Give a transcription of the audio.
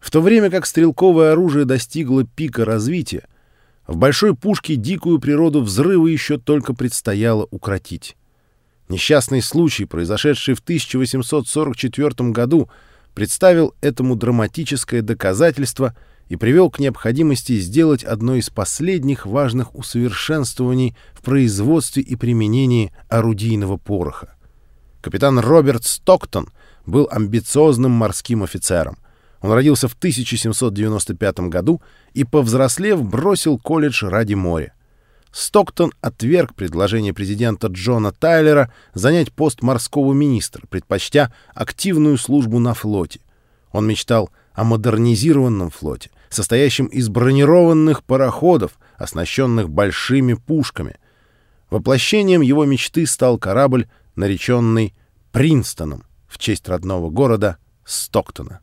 В то время как стрелковое оружие достигло пика развития, в большой пушке дикую природу взрыва еще только предстояло укротить. Несчастный случай, произошедший в 1844 году, представил этому драматическое доказательство и привел к необходимости сделать одно из последних важных усовершенствований в производстве и применении орудийного пороха. Капитан Роберт Стоктон был амбициозным морским офицером. Он родился в 1795 году и, повзрослев, бросил колледж ради моря. Стоктон отверг предложение президента Джона Тайлера занять пост морского министра, предпочтя активную службу на флоте. Он мечтал о модернизированном флоте, состоящем из бронированных пароходов, оснащенных большими пушками. Воплощением его мечты стал корабль, нареченный Принстоном в честь родного города Стоктона.